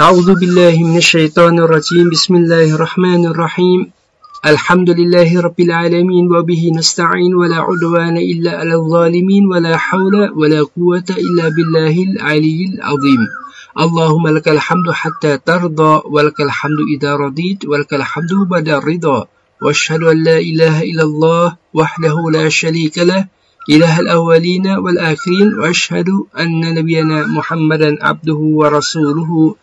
أعوذ بالله من الشيطان الرجيم. بسم الله الرحمن الرحيم. الحمد لله رب العالمين وبه نستعين ولا عدوان إلا على الظالمين ولا حول ولا قوة إلا بالله العلي العظيم. اللهم لك الحمد حتى ترضى ولك الحمد إذا رضيت ولك الحمد بعد الرضا. وأشهد أن لا إله إلا الله وحده لا شريك له إله الأولين والآخرين. وأشهد أن نبينا محمدا عبده ورسوله.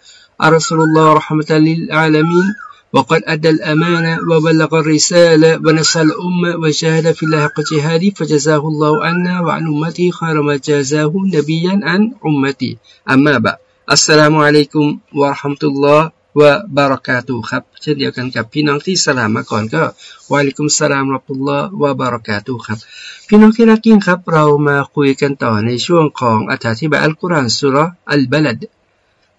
رسول الله رحمة للعالمين. وقد أدى الأمانة وبلغ الرسالة ونصى الأمة وشهد في الله حق جهادي فجزاه الله عنا وعن أمتي خير ما جازاه نبيا عن أمتي. أما بعد السلام عليكم ورحمة الله وبركاته. خب شديو كان كب في نانتي سلام أكون كا. وعليكم السلام ورحمة الله وبركاته. خب في نانتي لكن خب راو ما كوي كان تاني شوان قوان أتاتي بألقران سورة البلد.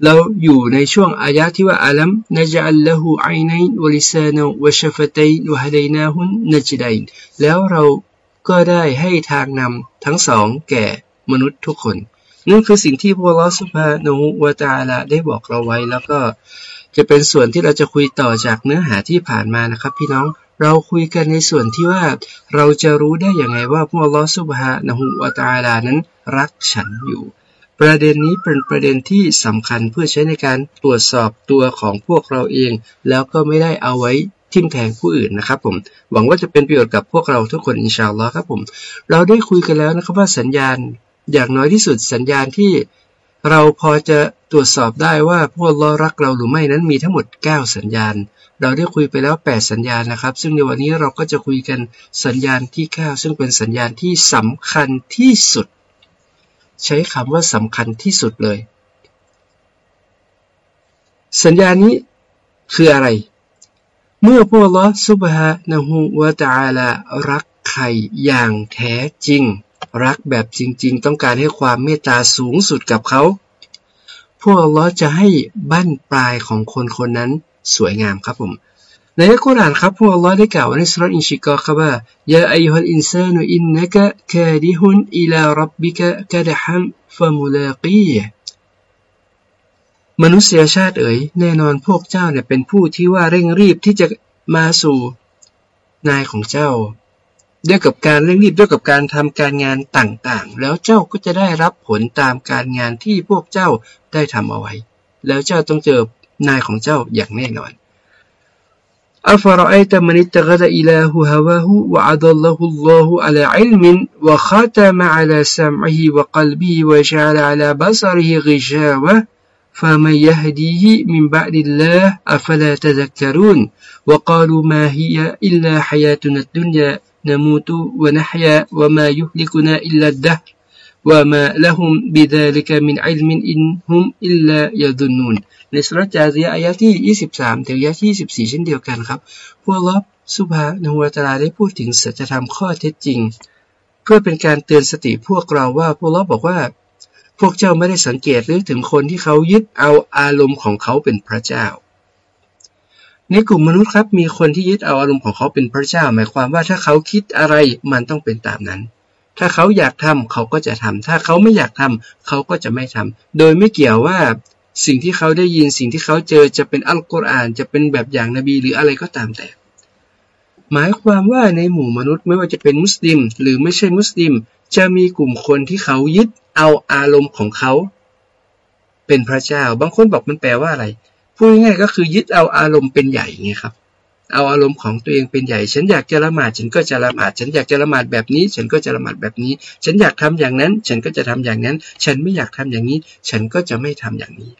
เราอยู่ในช่วงอายะที่ว่าอัลัมนจัลละหูไอนัยนวลิซานวชฟตัยนวะฮดายนาฮุนนจดัยนแล้วเราก็ได้ให้ทางนำทั้งสองแก่มนุษย์ทุกคน นั่นคือสิ่งที่พระลอสุภาโนวตาละได้บอกเราไว้แล้วก็จะเป็นส่วนที่เราจะคุยต่อจากเนื้อหาที่ผ่านมานะครับ พี่น้องเราคุยกันในส่วนที่ว่าเราจะรู้ได้อย่างไงว่าพระลอสุภาโนวตาลานั้นรักฉันอยู่ ประเด็นนี้เป็นประเด็นที่สำคัญเพื่อใช้ในการตรวจสอบตัวของพวกเราเอง แล้วก็ไม่ได้เอาไว้ทิ่มแทงผู้อื่นนะครับผม หวังว่าจะเป็นประโยชน์กับพวกเราทุกคนอินชาอัลลอฮ์ครับผม เราได้คุยกันแล้วนะครับว่าสัญญาณอย่างน้อยที่สุดสัญญาณที่เราพอจะตรวจสอบได้ว่าพวกเรารักเราหรือไม่นั้นมีทั้งหมด 9 สัญญาณ เราได้คุยไปแล้ว 8 สัญญาณนะครับ ซึ่งในวันนี้เราก็จะคุยกันสัญญาณที่ 9 ซึ่งเป็นสัญญาณที่สำคัญที่สุด ใช้คำว่าสำคัญที่สุดเลย สัญญานี้คืออะไร เมื่อพวกลอสุบฮานะฮูวะตาลารักใครอย่างแท้จริง รักแบบจริง ๆ ต้องการให้ความเมตตาสูงสุดกับเขา พวกลอจะให้บั้นปลายของคนคนนั้นสวยงามครับผม ในอัลกุรอานครับพวกอัลลอฮ์ได้กล่าวในสุรอินชิกาครับว่ายาอัยฮัลอินซานุอินนักะคาดิฮุนอิลารับบิกะกะดะฮัมฟะมุลากีมนุษยชาติเอ๋ยแน่นอนพวกเจ้าเนี่ยเป็นผู้ที่ว่าเร่งรีบที่จะมาสู่นายของเจ้าด้วยกับการเร่งรีบด้วยกับการทำการงานต่างๆ แล้วเจ้าก็จะได้รับผลตามการงานที่พวกเจ้าได้ทำเอาไว้ แล้วเจ้าต้องเจอนายของเจ้าอย่างแน่นอน أفرأيت من اتخذ إله هواه وعضله الله على علم وختم على سمعه وقلبه وجعل على بصره غشاوة فمن يهديه من بعد الله أفلا تذكرون؟ وقالوا ما هي إلا حياتنا الدنيا نموت ونحيا وما يهلكنا إلا الدهر. وما لهم بذلك من علم إن هم إلا يظنون ในสุรจารียอายะที่ 23 ถึงอายะที่ 24 เช่นเดียวกันครับ พวกลอบสุภาในหัวตาลาได้พูดถึงสัจธรรมข้อเท็จจริง เพื่อเป็นการเตือนสติพวกเราว่าพวกลอบบอกว่า พวกเจ้าไม่ได้สังเกตหรือถึงคนที่เขายึดเอาอารมณ์ของเขาเป็นพระเจ้า ในกลุ่มมนุษย์ครับมีคนที่ยึดเอาอารมณ์ของเขาเป็นพระเจ้า หมายความว่าถ้าเขาคิดอะไรมันต้องเป็นตามนั้น ถ้าเขาอยากทำเขาก็จะทำถ้าเขาไม่อยากทำเขาก็จะไม่ทำโดยไม่เกี่ยวว่าสิ่งที่เขาได้ยินสิ่งที่เขาเจอจะเป็นอัลกุรอาน จะเป็นแบบอย่างนบีหรืออะไรก็ตามแต่ หมายความว่าในหมู่มนุษย์ไม่ว่าจะเป็นมุสลิม หรือไม่ใช่มุสลิม จะมีกลุ่มคนที่เขายึดเอาอารมณ์ของเขา เป็นพระเจ้า บางคนบอกมันแปลว่าอะไรพูดง่ายๆก็คือยึดเอาอารมณ์เป็นใหญ่ไงครับ เอาอารมณ์ของตัวเองเป็นใหญ่ ฉันอยากจะละหมาด ฉันก็จะละหมาด ฉันอยากจะละหมาดแบบนี้ ฉันก็จะละหมาดแบบนี้ ฉันอยากทำอย่างนั้น ฉันก็จะทำอย่างนั้น ฉันไม่อยากทำอย่างนี้ ฉันก็จะไม่ทำอย่างนี้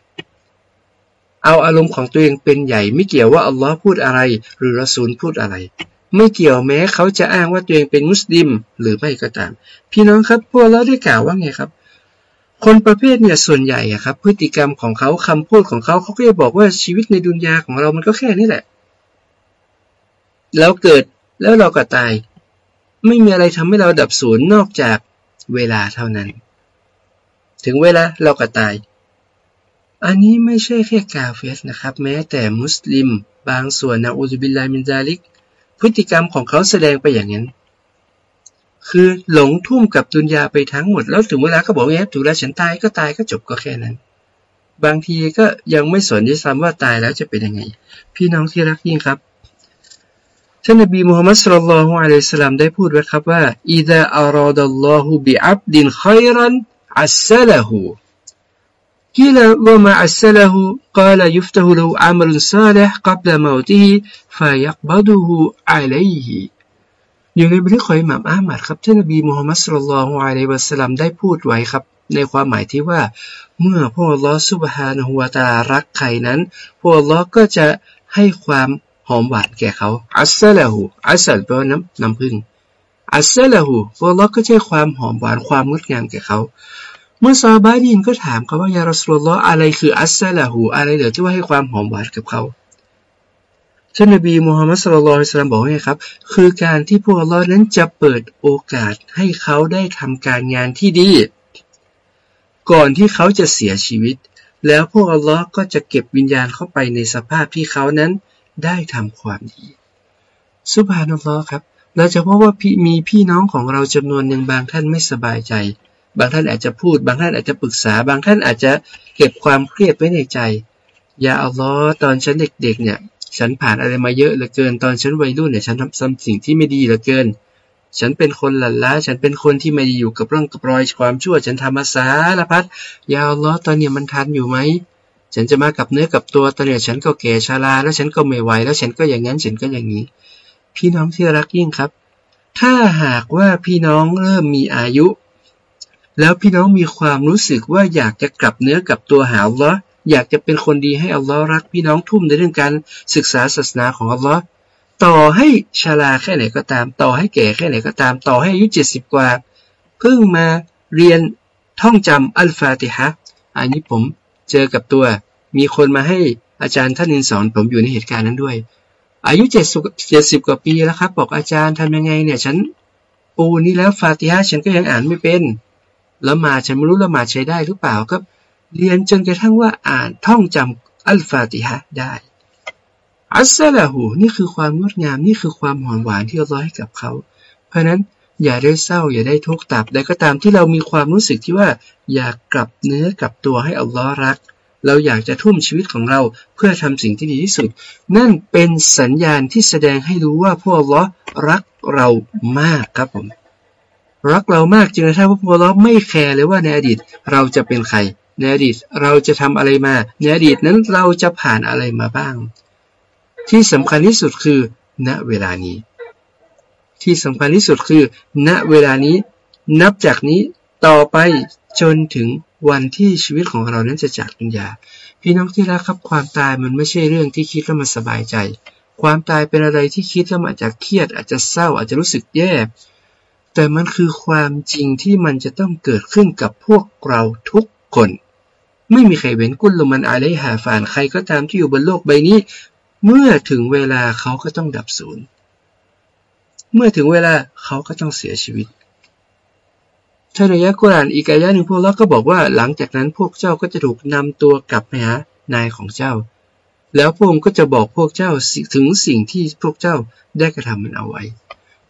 เอาอารมณ์ของตัวเองเป็นใหญ่ ไม่เกี่ยวว่าอัลลอฮ์พูดอะไร หรือรอซูลพูดอะไร ไม่เกี่ยวแม้เขาจะอ้างว่าตัวเองเป็นมุสลิมหรือไม่ก็ตาม พี่น้องครับพวกเราได้กล่าวว่าไงครับคนประเภทเนี่ยส่วนใหญ่อะครับพฤติกรรมของเขาคำพูดของเขาเขาก็จะบอกว่าชีวิตในดุนยาของเรามันก็แค่นี้แหละ แล้วเกิดแล้วเราก็ตาย ไม่มีอะไรทำให้เราดับสูญนอกจากเวลาเท่านั้น ถึงเวลาเราก็ตาย อันนี้ไม่ใช่แค่กาเฟสนะครับ แม้แต่มุสลิม บางส่วนนะอูซบิลลามินซาลิก พฤติกรรมของเขาแสดงไปอย่างนั้น คือหลงทุ่มกับดุนยาไปทั้งหมด แล้วถึงเวลาก็บอกว่าถูกแล้วฉันตายก็ตายก็จบก็แค่นั้นบางทีก็ยังไม่สนที่ซ้ำว่าตายแล้วจะเป็นยังไง พี่น้องที่รักยิ่งครับ ท่านนบีมูฮัมมัดสุลลัลฮุอะลัยสลามได้พูดไว้ครับว่าอิดะอาราดัลลอฮุบิอับดินขัยรันอัสซาลฮูกิลาวะมาอัสซาลฮูกาลยุฟตะฮุลูอามัลซาลิฮกับละมาวติฮิฟายักบดุฮูอะลัยฮิอยู่ในบัทึกขออิหม่าอามัดครับท่านนบีมูฮัมมัดสุลลัลฮุอะลัยสลามได้พูดไว้ครับ ในความหมายที่ว่า เมื่อพระลอสุบฮานะฮุวาตารักใครนั้นพระลอก็จะให้ความ อมหวานแก่เขา อัสซาละหู อัสซัลแปลว่าน้ำน้ำพึ่ง อัสซาละหูพระอัลลอฮ์ก็จะให้ความหอมหวานความงดงามแก่เขา เมื่อซาบาดินก็ถามเขาว่ายารอสุลลออะไรคืออัสซาละหูอะไรเหลือที่ว่าให้ความหอมหวานกับเขาท่านนบีมูฮัมมัดสุลลัลสลามบอกว่าไงครับ คือการที่พวกอัลลอฮ์นั้นจะเปิดโอกาสให้เขาได้ทำการงานที่ดี ก่อนที่เขาจะเสียชีวิต แล้วพวกอัลลอฮ์ก็จะเก็บวิญญาณเข้าไปในสภาพที่เขานั้น ได้ทำความดีสุบฮานัลลอครับ เราจะพบว่ามีพี่น้องของเราจำนวนหนึ่งบางท่านไม่สบายใจ บางท่านอาจจะพูด บางท่านอาจจะปรึกษา บางท่านอาจจะเก็บความเครียดไว้ในใจ อย่าเอัลลอตอนฉันเด็กๆเนี่ย ฉันผ่านอะไรมาเยอะเหลือเกิน ตอนฉันวัยรุ่นเนี่ย ฉันทำำสิ่งที่ไม่ดีเหลือเกิน ฉันเป็นคนหลั่นล้า ฉันเป็นคนที่ไม่อยู่กับร่องกับรอยความชั่ว ฉันทำมาสารพัดอย่าวล้อตอนเนี้มันทันอยู่ไหม ฉันจะมากับเนื้อกับตัวตอนนี้ฉันก็แก่ชาราแล้วฉันก็ไม่ไหวแล้วฉันก็อย่างนั้นฉันก็อย่างนี้ พี่น้องที่รักยิ่งครับ ถ้าหากว่าพี่น้องเริ่มมีอายุ แล้วพี่น้องมีความรู้สึกว่าอยากจะกลับเนื้อกลับตัวหาอัลลอฮ์อยากจะเป็นคนดีให้อัลลอฮ์รักพี่น้องทุ่มในเรื่องการศึกษาศาสนาของอัลลอฮ์ต่อให้ชาลาแค่ไหนก็ตาม ต่อให้แก่แค่ไหนก็ตาม ต่อให้อายุเจ็ดสิบกว่า เพิ่งมาเรียนท่องจำอัลฟาติฮะอันนี้ผม เจอกับตัว มีคนมาให้อาจารย์ท่านนึงสอน ผมอยู่ในเหตุการณ์นั้นด้วย อายุเจ็ดสิบเจ็ดสิบกว่าปีแล้วครับ บอกอาจารย์ทำยังไงเนี่ย ฉันปูนี่แล้วฟาติฮะฉันก็ยังอ่านไม่เป็นละหมาดฉันไม่รู้ละหมาดใช้ได้หรือเปล่าก็เรียนจนกระทั่งว่าอ่านท่องจำอัลฟาติฮะได้อัสซาลาหูนี่คือความงดงามนี่คือความหอมหวานที่เราให้กับเขา เพราะนั้น อย่าได้เศร้า อย่าได้ทุกข์ตับใดก็ตามที่เรามีความรู้สึกที่ว่า อยากกลับเนื้อกลับตัวให้อัลลอฮ์รัก เราอยากจะทุ่มชีวิตของเราเพื่อทำสิ่งที่ดีที่สุด นั่นเป็นสัญญาณที่แสดงให้รู้ว่าพวกอัลลอฮ์รักเรามากครับผม รักเรามากจริงๆถ้าพวกอัลลอฮ์ไม่แคร์เลยว่าในอดีตเราจะเป็นใครในอดีตเราจะทำอะไรมาในอดีตนั้นเราจะผ่านอะไรมาบ้าง ที่สำคัญที่สุดคือ ณเวลานี้ ที่สำคัญที่สุดคือ ณเวลานี้ นับจากนี้ต่อไปจนถึงวันที่ชีวิตของเรานั้นจะจากดุนยา พี่น้องที่รักครับความตายมันไม่ใช่เรื่องที่คิดแล้วมันสบายใจ ความตายเป็นอะไรที่คิดแล้วมันอาจจะเครียด อาจจะเศร้าอาจจะรู้สึกแย่ แต่มันคือความจริงที่มันจะต้องเกิดขึ้นกับพวกเราทุกคน ไม่มีใครเว้นกุลมันอะไรหาฝานใครก็ตามที่อยู่บนโลกใบนี้ เมื่อถึงเวลาเขาก็ต้องดับสูญ เมื่อถึงเวลาเขาก็ต้องเสียชีวิตท่านายะกุรานอีกอายะหนึ่งพวกเราก็บอกว่าหลังจากนั้นพวกเจ้าก็จะถูกนำตัวกลับไปหานายของเจ้า แล้วพระองค์ก็จะบอกพวกเจ้าถึงสิ่งที่พวกเจ้าได้กระทำมันเอาไว้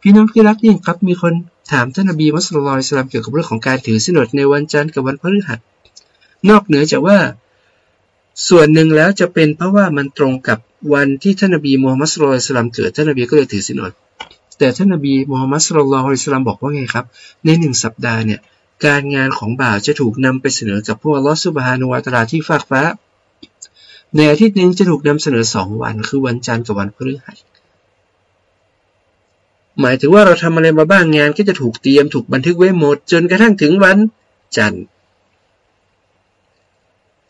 พี่น้องที่รักยิ่งครับมีคนถามท่านนบีมุสลิมสลามเกี่ยวกับเรื่องของการถือสินอดในวันจันทร์กับวันพฤหัส นอกเหนือจากว่า ส่วนหนึ่งแล้วจะเป็นเพราะว่ามันตรงกับวันที่ท่านนบีมูฮัมมัดสุลลัลสลามเกิดท่านนบีก็เลยถือสินอด แต่ท่านนบีมูฮัมมัดสุลลัลสลามบอกว่าไงครับ ในหนึ่งสัปดาห์เนี่ย การงานของบ่าวจะถูกนำไปเสนอกับพวกลลอสุบฮานุวาตราที่ฟากฟ้า ในอาทิตย์หนึ่งจะถูกนำเสนอสองวัน คือวันจันทร์กับวันพฤหัสหมายถึงว่าเราทำอะไรมาบ้างงานก็จะถูกเตรียมถูกบันทึกไว้หมด จนกระทั่งถึงวันจันทร์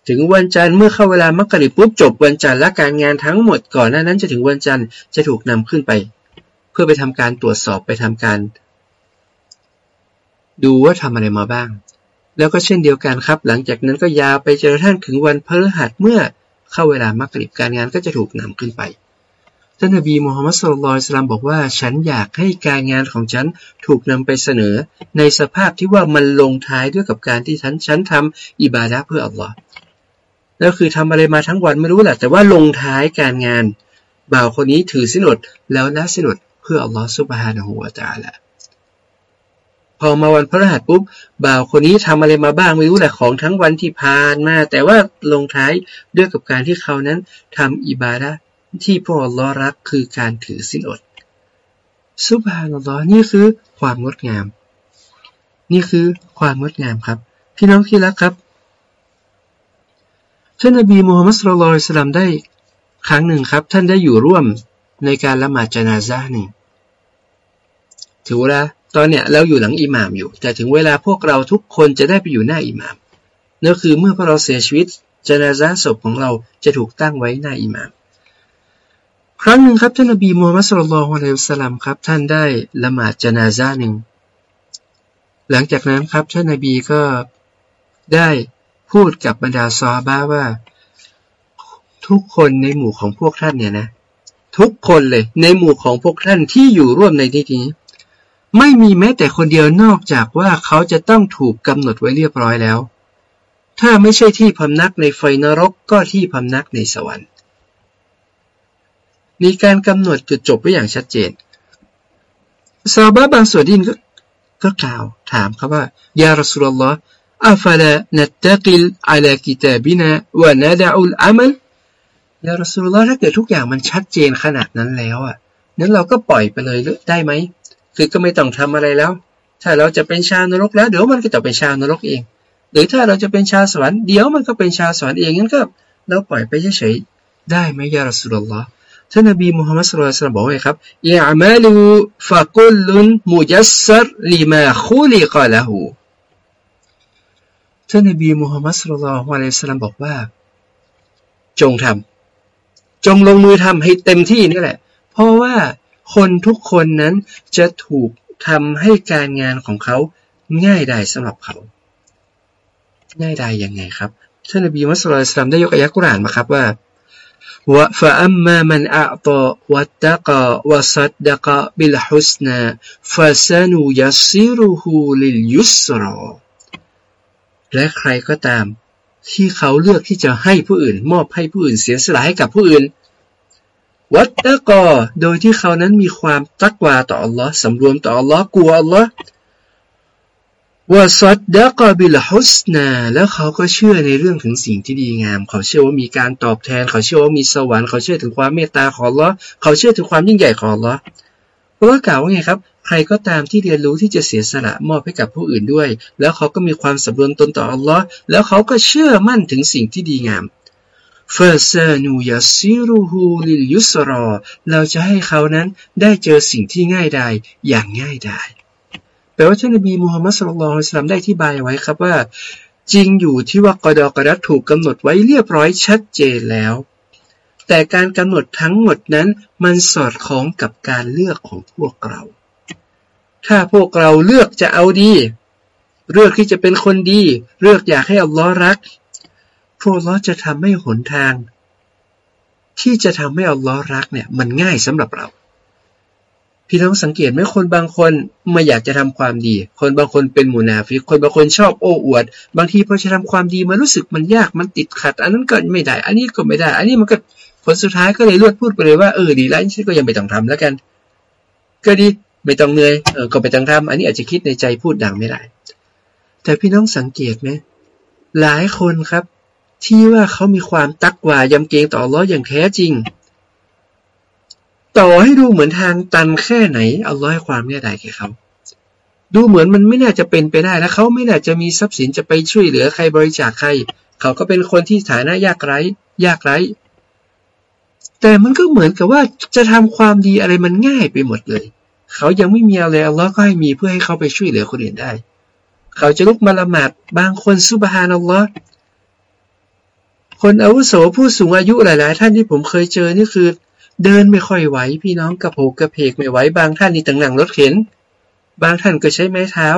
ถึงวันจันทร์เมื่อเข้าเวลามักกะริปุ๊บจบวันจันทร์และการงานทั้งหมดก่อนหน้านั้นจะถึงวันจันทร์จะถูกนำขึ้นไป พื่อไปทำการตรวจสอบไปทำการ ดูว่าทำอะไรมาบ้าง แล้วก็เช่นเดียวกันครับ หลังจากนั้นก็ยาวไปจนกระทั่งถึงวันพฤหัสเมื่อเข้าเวลามักริบการงานก็จะถูกนำขึ้นไปท่านนบีมูฮัมมัดสุลลัลสลามบอกว่า ฉันอยากให้การงานของฉันถูกนำไปเสนอ ในสภาพที่ว่ามันลงท้ายด้วยกับการที่ฉันฉันทำอิบาดะเพื่ออัลลอฮ์แล้วคือทำอะไรมาทั้งวันไม่รู้แหละแต่ว่าลงท้ายการงาน บ่าวคนนี้ถือสินอดแล้วละสินอด เพื่ออัลลอฮฺสุบฮานะฮูวาตาละพอมาวันพฤหัสปุ๊บบ่าวคนนี้ทำอะไรมาบ้างไม่รู้แหละของทั้งวันที่ผ่านมา แต่ว่าลงท้ายด้วยกับการที่เขานั้นทำอิบาดะที่พระอัลลอฮ์รักคือการถือสินอดซุบฮานัลลอฮ์นี่คือความงดงาม นี่คือความงดงามครับ พี่น้องที่รักครับท่านนบีมูฮัมมัดสุลลัลสลัมได้ครั้งหนึ่งครับ ท่านได้อยู่ร่วม ในการละหมาดจนาซาหนึ่งถือว่าตอนเนี้ยเราอยู่หลังอิหมามอยู่ แต่ถึงเวลาพวกเราทุกคนจะได้ไปอยู่หน้าอิหมามนั่นคือเมื่อพวกเราเสียชีวิตจนาซาศพของเราจะถูกตั้งไว้หน้าอิหมาม ครั้งหนึ่งครับท่านนบีมูฮัมมัดสุลลัลฮุอะลัยฮิสลามครับ ท่านได้ละหมาดจนาซาหนึ่งหลังจากนั้นครับท่านนบีก็ได้พูดกับบรรดาซอบ้าว่า ทุกคนในหมู่ของพวกท่านเนี่ยนะ ทุกคนเลย ในหมู่ของพวกท่านที่อยู่ร่วมในที่นี้ ไม่มีแม้แต่คนเดียวนอกจากว่าเขาจะต้องถูกกำหนดไว้เรียบร้อยแล้ว ถ้าไม่ใช่ที่พำนักในไฟนรกก็ที่พำนักในสวรรค์ มีการกำหนดจุดจบไว้อย่างชัดเจนซาบะบางส่วนดินก็กล่าวถามครับว่ายารสุลลอฮ์อัฟลานัตตะกิลอัลกิตาบินะวะนาดะอุลอามัล ยารสุลลอถ้าเกิดทุกอย่างมันชัดเจนขนาดนั้นแล้วอะนั้นเราก็ปล่อยไปเลยได้ไหม คือก็ไม่ต้องทำอะไรแล้ว ถ้าเราจะเป็นชาวนรกแล้ว เดี๋ยวมันก็จะเป็นชาวนรกเอง หรือถ้าเราจะเป็นชาวสวรรค์เดี๋ยวมันก็เป็นชาวสวรรค์เองงั้นก็เราปล่อยไปเฉยๆได้ไหมยารสุลลอท่านนบีมุฮัมมัดสุลลัลบอกไว้ครับยามาลูฟะกุลลุนมุจัสรลิมาคุลิกะละหูท่านนบีมูฮัมมัดสุลลัลฮวาเลสลามบอกว่า จงทำ จงลงมือทำให้เต็มที่นี่แหละ เพราะว่าคนทุกคนนั้นจะถูกทำให้การงานของเขาง่ายได้สำหรับเขา ง่ายได้ยังไงครับท่านนบีมุสลิมได้ยกอายะกุรานมาครับว่าว่าฟะอัมมามันอัตวัตตะกะวะซัดดะกะบิลฮุสนาฟะซานุยัสซิรุฮูลิลยุสรอและใครก็ตาม ที่เขาเลือกที่จะให้ผู้อื่น มอบให้ผู้อื่นเสียสละให้กับผู้อื่น วัตตะกอโดยที่เขานั้นมีความตักวาต่ออัลลอฮ์สำรวมต่ออัลลอฮ์กลัวอัลลอฮ์วาซัดดะกอบิลฮุสนาแล้วเขาก็เชื่อในเรื่องถึงสิ่งที่ดีงาม เขาเชื่อว่ามีการตอบแทน เขาเชื่อว่ามีสวรรค์เขาเชื่อถึงความเมตตาของอัลลอฮ์เขาเชื่อถึงความยิ่งใหญ่ของอัลลอฮ์เพราะว่ากล่าวว่าไงครับ ใครก็ตามที่เรียนรู้ที่จะเสียสละมอบให้กับผู้อื่นด้วย แล้วเขาก็มีความสำรวมตนต่ออัลลอฮ์แล้วเขาก็เชื่อมั่นถึงสิ่งที่ดีงามฟาซานูยาซิรูฮูลิลยุสรอ เราจะให้เขานั้นได้เจอสิ่งที่ง่ายดายอย่างง่ายดายแปลว่าท่านนบีมูฮัมมัดสุลลัลฮุสลามได้ที่บายไว้ครับว่า จริงอยู่ที่ว่ากอดอกระดัถูกกำหนดไว้เรียบร้อยชัดเจนแล้ว แต่การกำหนดทั้งหมดนั้นมันสอดคล้องกับการเลือกของพวกเรา ถ้าพวกเราเลือกจะเอาดี เลือกที่จะเป็นคนดี เลือกอยากให้อัลลอฮ์รัก พวกเราจะทำให้หนทาง ที่จะทำให้อัลลอฮ์รักเนี่ยมันง่ายสำหรับเรา พี่น้องสังเกตไหมคนบางคนไม่อยากจะทำความดี คนบางคนเป็นมูนาฟิคนบางคนชอบโอ้อวด บางทีพอจะทำความดีมันรู้สึกมันยากมันติดขัด อันนั้นก็ไม่ได้ อันนี้ก็ไม่ได้ อันนี้มันก็ผลสุดท้ายก็เลยลวดพูดไปเลยว่าเออดีแล้วฉันก็ยังไม่ต้องทำแล้วกัน ก็ดี ไม่ต้องเหนื่อยเออก็ไปต้องทำอันนี้อาจจะคิดในใจพูดดังไม่ได้ แต่พี่น้องสังเกตไหมหลายคนครับ ที่ว่าเขามีความตักว่ายำเกรงต่อล้ออย่างแท้จริง ต่อให้ดูเหมือนทางตันแค่ไหนเอาล้อให้ความเนี่ยได้แก่เขาดูเหมือนมันไม่น่าจะเป็นไปได้แล้วเขาไม่น่าจะมีทรัพย์สินจะไปช่วยเหลือใครบริจาคใคร เขาก็เป็นคนที่ฐานะยากไร้ยากไร้ แต่มันก็เหมือนกับว่าจะทำความดีอะไรมันง่ายไปหมดเลย เขายังไม่มีอะไรอัลลอฮ์ก็ให้มีเพื่อให้เขาไปช่วยเหลือคนอื่นได้ เขาจะลุกมาละหมาดบางคนสุบฮานอัลลอฮ์คนอาวุโสผู้สูงอายุหลาย ๆ ท่านที่ผมเคยเจอนี่คือ เดินไม่ค่อยไหวพี่น้องกระโผกกระเพกไม่ไหวบางท่านนี่ต่างหนังรถเข็น บางท่านก็ใช้ไม้เท้า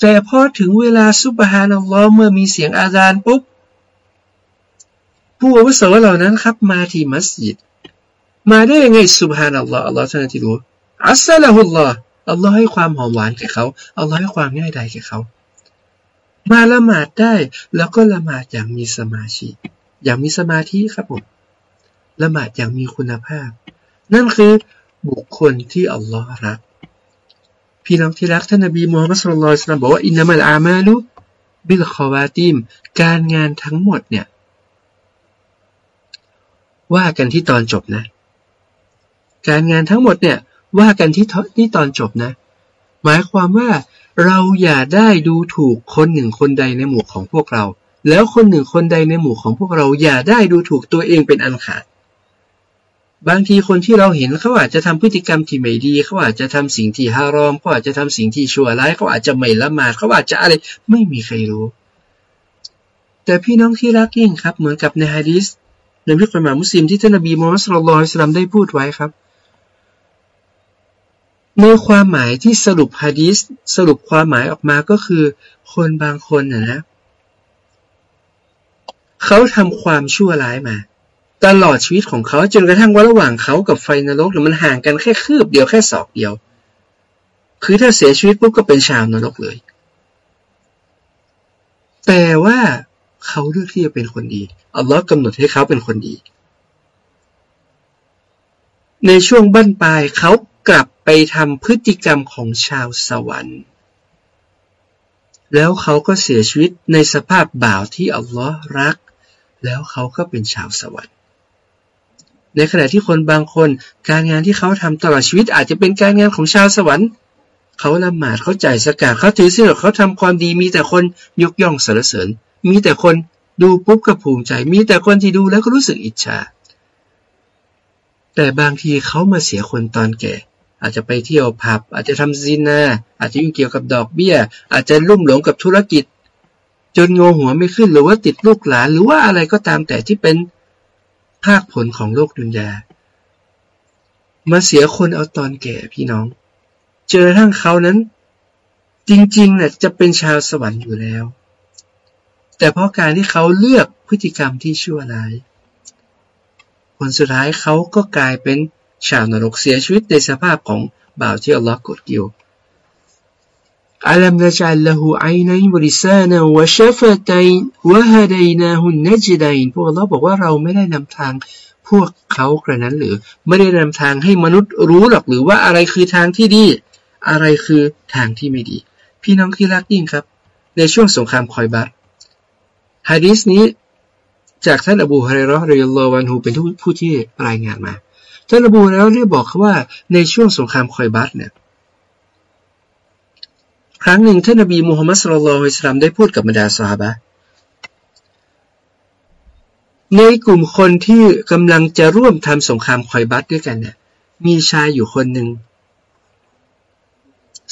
แต่พอถึงเวลาสุบฮานอัลลอฮ์เมื่อมีเสียงอาจารย์ปุ๊บผู้อาวุโสเหล่านั้นครับมาที่มัสยิด มาได้ยังไงสุบฮานัลลอฮ์อัลลอฮ์ท่านที่รู้ อัสซาลาฮุลลอฮ์อัลลอฮ์ให้ความหอมหวานแก่เขาอัลลอฮ์ให้ความง่ายดายแก่เขา มาละหมาดได้แล้วก็ละหมาดอย่างมีสมาธิอย่างมีสมาธิครับผมละหมาดอย่างมีคุณภาพ นั่นคือบุคคลที่อัลลอฮ์รัก พี่น้องที่รักท่านนบีมูฮัมมัดสุลลัลสลามบอกว่าอินนามัลอามาลุบิลคอวาติม การงานทั้งหมดเนี่ย ว่ากันที่ตอนจบนะ การงานทั้งหมดเนี่ย ว่ากันที่ที่ตอนจบนะ หมายความว่าเราอย่าได้ดูถูกคนหนึ่งคนใดในหมู่ของพวกเรา แล้วคนหนึ่งคนใดในหมู่ของพวกเราอย่าได้ดูถูกตัวเองเป็นอันขาด บางทีคนที่เราเห็นเขาอาจจะทำพฤติกรรมที่ไม่ดีเขาอาจจะทำสิ่งที่ฮารอมเขาอาจจะทำสิ่งที่ชั่วร้ายเขาอาจจะไม่ละหมาดเขาอาจจะอะไรไม่มีใครรู้ แต่พี่น้องที่รักยิ่งครับ เหมือนกับในฮะดีษในพิกรมามุสลิมที่ท่านนบีมูฮัมมัดสุลลัลสลัมได้พูดไว้ครับ ในความหมายที่สรุปฮะดีษสรุปความหมายออกมาก็คือ คนบางคนนะนะเขาทำความชั่วร้ายมา ตลอดชีวิตของเขาจนกระทั่งว่าระหว่างเขากับไฟนรกเนี่ยมันห่างกันแค่คืบเดียวแค่ศอกเดียว คือถ้าเสียชีวิตปุ๊บก็เป็นชาวนรกเลย แต่ว่าเขาเลือกที่จะเป็นคนดีอัลลอฮ์กำหนดให้เขาเป็นคนดี ในช่วงบั้นปลายเขา กลับไปทำพฤติกรรมของชาวสวรรค์ แล้วเขาก็เสียชีวิตในสภาพบ่าวที่อัลลอฮ์รัก แล้วเขาก็เป็นชาวสวรรค์ ในขณะที่คนบางคนการงานที่เขาทำตลอดชีวิตอาจจะเป็นการงานของชาวสวรรค์เขาละหมาดเขาจ่ายสกาดเขาถือศีลเขาทำความดี มีแต่คนยกย่องสรรเสริญ มีแต่คนดูปุ๊บก็ภูมิใจ มีแต่คนที่ดูแล้วก็รู้สึกอิจฉา แต่บางทีเขามาเสียคนตอนแก่ อาจจะไปเที่ยวผับ อาจจะทำซินา อาจจะยุ่งเกี่ยวกับดอกเบี้ย อาจจะลุ่มหลงกับธุรกิจ จนงงหัวไม่ขึ้นหรือว่าติดลูกหลานหรือว่าอะไรก็ตามแต่ที่เป็นภาคผลของโลกดุนยา มาเสียคนเอาตอนแก่พี่น้อง เจอทั้งเขานั้น จริงๆเนี่ยจะเป็นชาวสวรรค์อยู่แล้ว แต่เพราะการที่เขาเลือกพฤติกรรมที่ชั่วร้าย ผลสุดท้ายเขาก็กลายเป็นชาวนรกเสียชีวิตในสภาพของบ่าวที่อัลลอฮ์กดกี่วอัลลัมนะจัลละหูไอนัยบริซานะวะชฟะตัยวะฮะดัยนาหุนนจดัยพวกเราบอกว่าเราไม่ได้นำทางพวกเขากระนั้นหรือ ไม่ได้นำทางให้มนุษย์รู้หรอกหรือว่าอะไรคือทางที่ดี อะไรคือทางที่ไม่ดี พี่น้องที่รักยิ่งครับ ในช่วงสงครามคอยบัตฮะดีสนี้ จากท่านอบูฮุเรรอเรียลลอวันฮูเป็นผู้ที่รายงานมา ท่านอบูฮุเรรอได้บอกว่าในช่วงสงครามคอยบัตเนี่ยครั้งหนึ่งท่านนบีมูฮัมมัดสุลลัลอิสลามได้พูดกับบรรดาสหายในกลุ่มคนที่กำลังจะร่วมทำสงครามคอยบัตด้วยกันเนี่ยมีชายอยู่คนหนึ่ง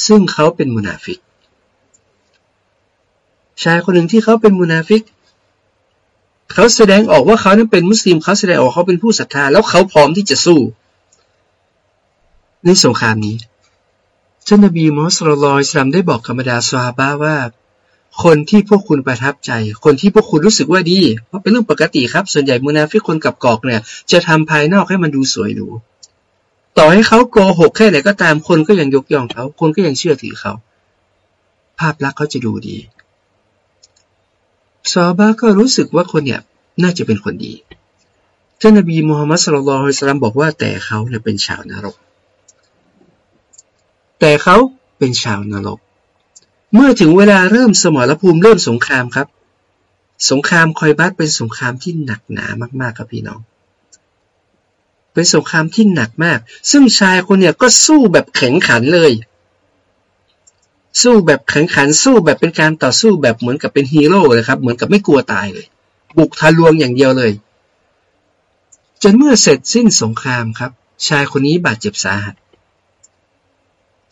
ซึ่งเขาเป็นมุนาฟิก ชายคนหนึ่งที่เขาเป็นมุนาฟิก เขาแสดงออกว่าเขานั้นเป็นมุสลิมเขาแสดงออกเขาเป็นผู้ศรัทธา แล้วเขาพร้อมที่จะสู้ ในสงครามนี้ท่านนบีมุสลิมอิสลามได้บอกกับบรรดาซาบะว่า คนที่พวกคุณประทับใจ คนที่พวกคุณรู้สึกว่าดีเพราะเป็นเรื่องปกติครับ ส่วนใหญ่มุนาฟิกคนกับกอกเนี่ย จะทำภายนอกให้มันดูสวยหรูต่อให้เขาโกหกแค่ไหนก็ตามคนก็ยังยกย่องเขา คนก็ยังเชื่อถือเขา ภาพลักษณ์เขาจะดูดี ซาบะก็รู้สึกว่าคนเนี่ยน่าจะเป็นคนดี ท่านนบีมูฮัมมัดสุลลัลฮิสลามบอกว่าแต่เขาเนี่ยเป็นชาวนรก แต่เขาเป็นชาวนรก เมื่อถึงเวลาเริ่มสมรภูมิเริ่มสงครามครับ สงครามคอยบัตเป็นสงครามที่หนักหนามากๆครับพี่น้อง เป็นสงครามที่หนักมาก ซึ่งชายคนเนี่ยก็สู้แบบแข็งขันเลย สู้แบบแข็งขันสู้แบบเป็นการต่อสู้แบบเหมือนกับเป็นฮีโร่เลยครับ เหมือนกับไม่กลัวตายเลย บุกทะลวงอย่างเดียวเลย จนเมื่อเสร็จสิ้นสงครามครับ ชายคนนี้บาดเจ็บสาหัส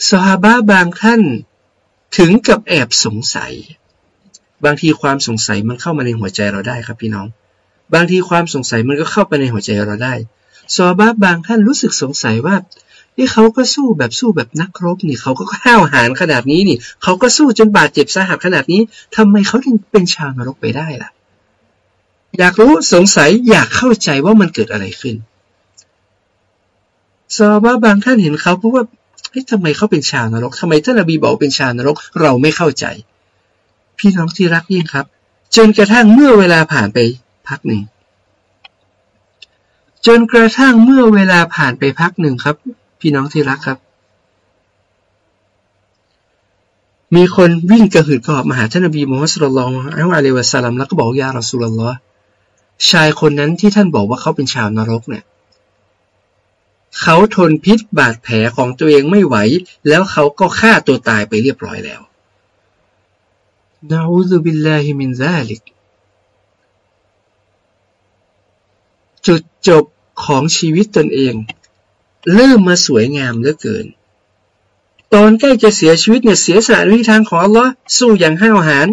สฮาบะบางท่านถึงกับแอบสงสัย บางทีความสงสัยมันเข้ามาในหัวใจเราได้ครับพี่น้อง บางทีความสงสัยมันก็เข้าไปในหัวใจเราได้ซอบาบางท่านรู้สึกสงสัยว่า ที่เขาก็สู้แบบสู้แบบนักรบนี่เขาก็ห้าวหาญขนาดนี้นี่เขาก็สู้จนบาดเจ็บสาหัสขนาดนี้ทำไมเขาถึงเป็นชาวนรกไปได้ล่ะ อยากรู้สงสัยอยากเข้าใจว่ามันเกิดอะไรขึ้นซอบาบางท่านเห็นเขาเพราะว่าเอ๊ะทำไมเขาเป็นชาวนรกทำไมท่านนบีบอกเป็นชาวนรกเราไม่เข้าใจ พี่น้องที่รักยิ่งครับ จนกระทั่งเมื่อเวลาผ่านไปพักหนึ่งจนกระทั่งเมื่อเวลาผ่านไปพักหนึ่งครับ พี่น้องที่รักครับ มีคนวิ่งกระหืดกระหอบมาหาท่านนบีมูฮัมมัดสุลลัลอะลัยฮิวะสัลลัมแล้วก็บอกยารัสูลลอฮ์ชายคนนั้นที่ท่านบอกว่าเขาเป็นชาวนรกเนี่ยเขาทนพิษบาดแผลของตัวเองไม่ไหว แล้วเขาก็ฆ่าตัวตายไปเรียบร้อยแล้วนะอูซุบิลลาฮิมินซาลิกจุดจบของชีวิตตนเอง เริ่มมาสวยงามเหลือเกิน ตอนใกล้จะเสียชีวิตเนี่ยเสียสละในทางของอัลลอฮ์สู้อย่างห้าวหาญ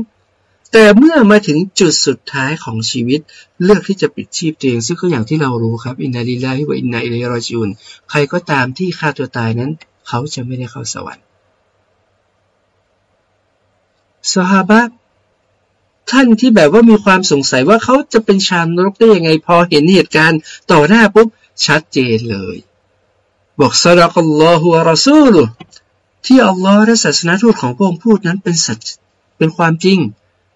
แต่เมื่อมาถึงจุดสุดท้ายของชีวิต เลือกที่จะปิดชีพตัวเอง ซึ่งก็อย่างที่เรารู้ครับ อินนาลิลาฮิวะอินนาอิเลรอจูนใครก็ตามที่ฆ่าตัวตายนั้น เขาจะไม่ได้เข้าสวรรค์สฮาบะท่านที่แบบว่ามีความสงสัยว่าเขาจะเป็นชานรกได้ยังไงพอเห็นเหตุการณ์ต่อหน้าปุ๊บชัดเจนเลย บอกซาดักัลลอฮุวะรอซูลุที่อัลลอฮ์และศาสนาทูตของพระองค์พูดนั้นเป็นสัจเป็นความจริง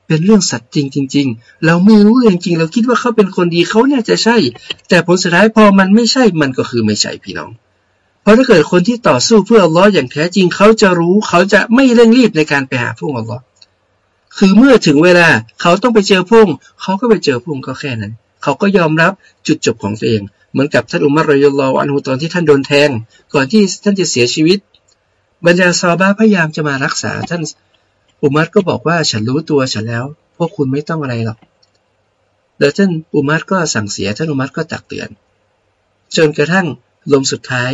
เป็นเรื่องสัตว์จริงจริง ๆ เราไม่รู้เรื่องจริง เราคิดว่าเขาเป็นคนดีเขาเนี่ยจะใช่ แต่ผลสุดท้ายพอมันไม่ใช่มันก็คือไม่ใช่พี่น้อง เพราะถ้าเกิดคนที่ต่อสู้เพื่ออัลลอฮ์อย่างแท้จริงเขาจะรู้เขาจะไม่เร่งรีบในการไปหาพระองค์อัลลอฮ์คือเมื่อถึงเวลาเขาต้องไปเจอพระองค์เขาก็ไปเจอพระองค์ก็แค่นั้น เขาก็ยอมรับจุดจบของตัวเอง เหมือนกับท่านอุมัรรอยลออันฮูตอนที่ท่านโดนแทง ก่อนที่ท่านจะเสียชีวิต บรรดาซาบาพยายามจะมารักษาท่านอุมัรก็บอกว่าฉันรู้ตัวฉันแล้ว พวกคุณไม่ต้องอะไรหรอกแล้วท่านอุมัตก็สั่งเสียท่านอุมัตก็ตักเตือน จนกระทั่งลมสุดท้าย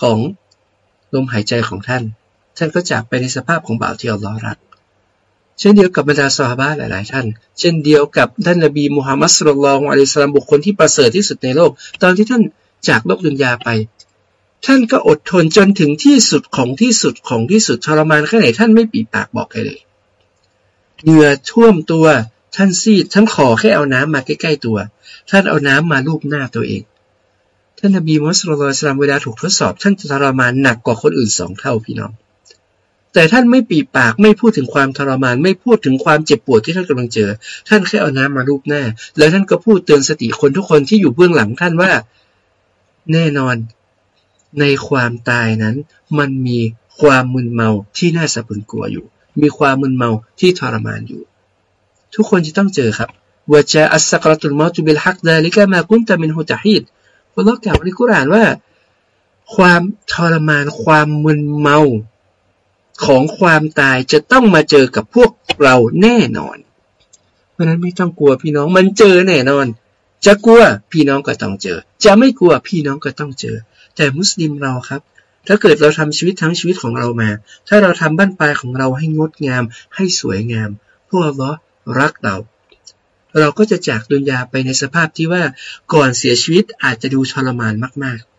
ของลมหายใจของท่าน ท่านก็จากไปในสภาพของบ่าวที่อัลลอฮ์รัก เช่นเดียวกับบรรดาซอฮาบะหลาย ๆ ท่าน เช่นเดียวกับท่านนบีมุฮัมมัดสุลลัลอะลัยสลามบุคคลที่ประเสริฐที่สุดในโลก ตอนที่ท่านจากโลกดุนยาไป ท่านก็อดทนจนถึงที่สุดของที่สุดของที่สุดทรมานแค่ไหนท่านไม่ปีปากบอกใครเลย เหงื่อท่วมตัวท่านซีดท่านขอแค่เอาน้ำมาใกล้ ๆ ตัว ท่านเอาน้ำมาลูบหน้าตัวเอง ท่านนบีมุสลิมสลามเวลาถูกทดสอบ ท่านจะทรมานหนักกว่าคนอื่นสองเท่าพี่น้อง แต่ท่านไม่ปีปากไม่พูดถึงความทรมาน ไม่พูดถึงความเจ็บปวดที่ท่านกำลังเจอ ท่านแค่เอาน้ำมาลูบหน้า แล้วท่านก็พูดเตือนสติคนทุกคนที่อยู่เบื้องหลังท่านว่า แน่นอน ในความตายนั้น มันมีความมึนเมาที่น่าสะพรึงกลัวอยู่ มีความมึนเมาที่ทรมานอยู่ ทุกคนจะต้องเจอครับว่าจะอัสสักรตุลมาตุบิลฮักดาลิกามากุนตามินฮุตฮิดพระเจ้ากล่าวในกุรานว่า ความทรมานความมึนเมา ของความตายจะต้องมาเจอกับพวกเราแน่นอน เพราะนั้นไม่ต้องกลัวพี่น้องมันเจอแน่นอน จะกลัวพี่น้องก็ต้องเจอ จะไม่กลัวพี่น้องก็ต้องเจอ แต่มุสลิมเราครับ ถ้าเกิดเราทำชีวิตทั้งชีวิตของเรามา ถ้าเราทำบ้านปลายของเราให้งดงาม ให้สวยงาม พวกเรารักเรา เราก็จะจากดุนยาไปในสภาพที่ว่าก่อนเสียชีวิตอาจจะดูทรมานมากๆ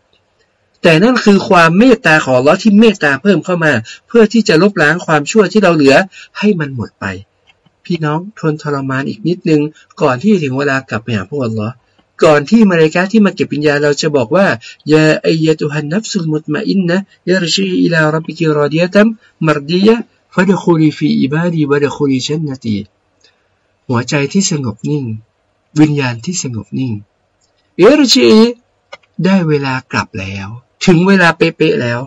แต่นั่นคือความเมตตาของเราที่เมตตาเพิ่มเข้ามา เพื่อที่จะลบล้างความชั่วที่เราเหลือให้มันหมดไป พี่น้องทนทรมานอีกนิดนึง ก่อนที่ถึงเวลากลับไปหาพวกเราก่อนที่มาริกาที่มาเก็บวิญญาเราจะบอกว่ายาอายะตุฮันนัฟสุลมุตมาอินนะยารชีอิลารับบิกิรอดียตัมมารดียะฟะดคุลีฟีอิบาดีวะดคุลีชันนตีหัวใจที่สงบนิ่ง วิญญาณที่สงบนิ่งเอรชีได้เวลากลับแล้ว ถึงเวลาเป๊ะๆแล้ว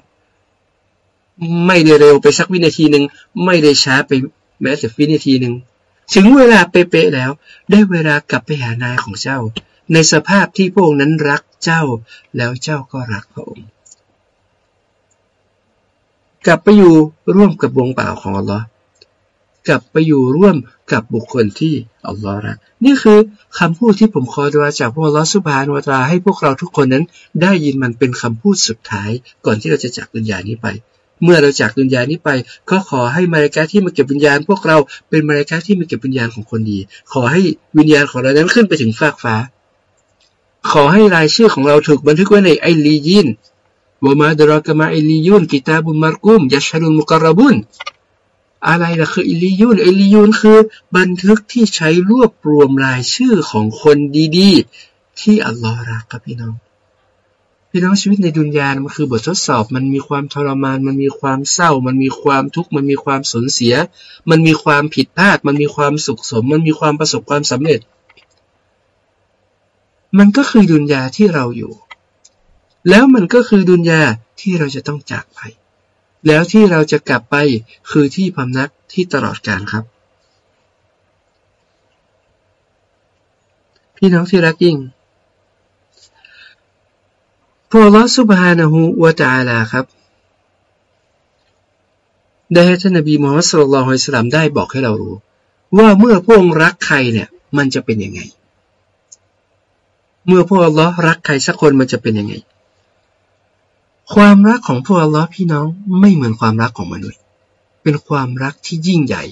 ไม่ได้เร็วไปสักวินาทีหนึ่งไม่ได้ช้าไปแม้แต่วินาทีหนึ่งถึงเวลาเป๊ะๆแล้ว ได้เวลากลับไปหานายของเจ้า ในสภาพที่พระองค์นั้นรักเจ้า แล้วเจ้าก็รักพระองค์ กลับไปอยู่ร่วมกับวงเปล่าของอัลลอฮ์กลับไปอยู่ร่วม กับบุคคลที่อัลลอฮ์รักนี่คือคำพูดที่ผมขอดูจากพระอัลลอฮ์สุบฮานวะตาให้พวกเราทุกคนนั้น ได้ยินมันเป็นคำพูดสุดท้าย ก่อนที่เราจะจากดุนยานี้ไป เมื่อเราจากดุนยานี้ไป ก็ขอให้มาริกาที่มาเก็บวิญญาณ พวกเราเป็นมาริกาที่มาเก็บวิญญาณของคนดี ขอให้วิญญาณของเรานั้นขึ้นไปถึงฟากฟ้า ขอให้รายชื่อของเราถูกบันทึกไว้ในไอลียินวมาดรากมาไอลียุนกิตาบุมารกุมยัชรุนมุกรบุน อะไรล่ะคืออิลียุนอิลียุนคือบันทึกที่ใช้รวบรวมรายชื่อของคนดีๆ ที่อัลลอฮ์รักครับพี่น้อง พี่น้องชีวิตในดุนยา มันคือบททดสอบ มันมีความทรมาน มันมีความเศร้า มันมีความทุกข์ มันมีความสูญเสีย มันมีความผิดพลาด มันมีความสุขสม มันมีความประสบความสำเร็จ มันก็คือดุนยาที่เราอยู่ แล้วมันก็คือดุนยาที่เราจะต้องจากไป แล้วที่เราจะกลับไปคือที่พำนักที่ตลอดกาลครับ พี่น้องที่รักยิ่งพระลอสุบฮานะฮูวะตาลาครับ ได้ให้ท่านนบีมูฮัมมัดสุลลัลฮุสลามได้บอกให้เรารู้ ว่าเมื่อพวกรักใครเนี่ย มันจะเป็นยังไง เมื่อพวกอัลลอฮ์รักใครสักคนมันจะเป็นยังไง ความรักของพวกอัลลอฮ์พี่น้องไม่เหมือนความรักของมนุษย์ เป็นความรักที่ยิ่งใหญ่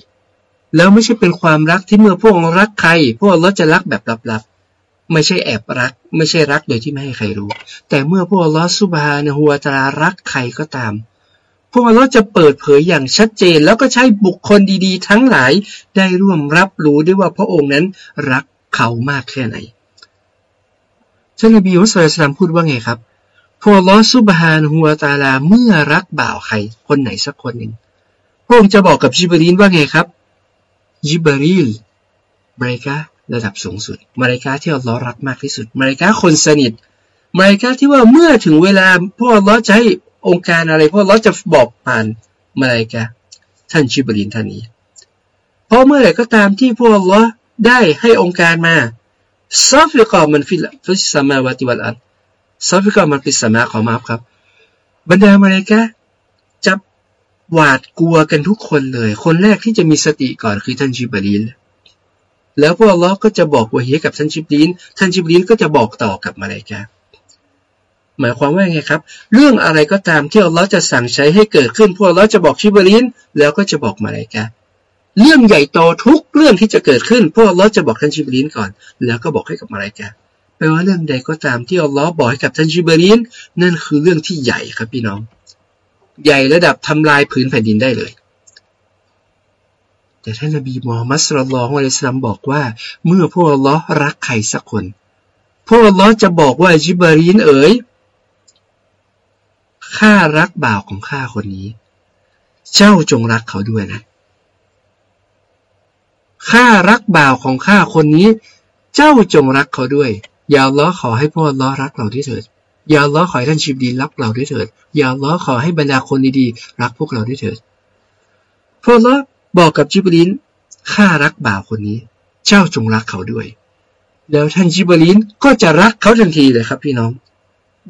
แล้วไม่ใช่เป็นความรักที่เมื่อพวกรักใคร พวกอัลลอฮ์จะรักแบบลับๆ ไม่ใช่แอบรัก ไม่ใช่รักโดยที่ไม่ให้ใครรู้ แต่เมื่อพวกลอสุบฮานะฮัวตารักใครก็ตาม พวกเราจะเปิดเผยอย่างชัดเจน แล้วก็ใช้บุคคลดีๆ ทั้งหลายได้ร่วมรับรู้ได้ว่าพระองค์นั้นรักเขามากแค่ไหนท่านนบีมุสลิมพูดว่าไงครับ พวกลอสุบฮานฮัวตาลาเมื่อรักบ่าวใคร คนไหนสักคนหนึ่งพระองค์จะบอกกับจิบรีนว่าไงครับจิบรีลไบรการะดับสูงสุด มาริกาที่อัลลอฮ์รักมากที่สุด มาริกาคนสนิท มาริกาที่ว่าเมื่อถึงเวลาพ่ออัลลอฮ์จะให้องค์การอะไรพ่ออัลลอฮ์จะบอกผ่านมาริกาท่านชิบรินท่านนี้ เพราะเมื่อไหร่ก็ตามที่พวกอัลลอฮ์ได้ให้องค์การมาซาฟิกามันฟิลฟิสมาวาติวัลอั ซาฟิกามันฟิสมาของมาครับ บรรดามาริกาจะหวาดกลัวกันทุกคนเลย คนแรกที่จะมีสติก่อนคือท่านชิบรินแล้วพวกอัลลอฮ์ก็จะบอกวะฮีกับท่านชิบลีนท่านชิบลีนก็จะบอกต่อกับมาเลกาหมายความว่าไงครับ เรื่องอะไรก็ตามที่อัลลอฮ์จะสั่งใช้ให้เกิดขึ้น พวกอัลลอฮ์จะบอกชิบลีนแล้วก็จะบอกมาเลกาเรื่องใหญ่โตทุกเรื่องที่จะเกิดขึ้น พวกอัลลอฮ์จะบอกท่านชิบลีนก่อน แล้วก็บอกให้กับมาเลกา แปลว่าเรื่องใดก็ตามที่อัลลอฮ์บอกให้กับท่านชิบลีนนั่นคือเรื่องที่ใหญ่ครับพี่น้อง ใหญ่ระดับทำลายพื้นแผ่นดินได้เลย แต่ท่านนบีมูฮัมมัดสุลลัลของอะลัยสลัมบอกว่า เมื่อพวกอัลลอฮ์รักใครสักคน พวกอัลลอฮ์จะบอกว่าจิบารีนเอ๋ยข้ารักบ่าวของข้าคนนี้ เจ้าจงรักเขาด้วยนะข้ารักบ่าวของข้าคนนี้ เจ้าจงรักเขาด้วย ย่าล้อขอให้พวกล้อรักเราด้วยเถิดอย่าล้อขอให้ท่านชิบดีรักเราด้วยเถิดอย่าล้อขอให้บรรดาคนดีๆรักพวกเราด้วยเถิดพวกล้อบอกกับจิบลินข้ารักบ่าวคนนี้ เจ้าจงรักเขาด้วย แล้วท่านจิบลินก็จะรักเขาทันทีเลยครับพี่น้อง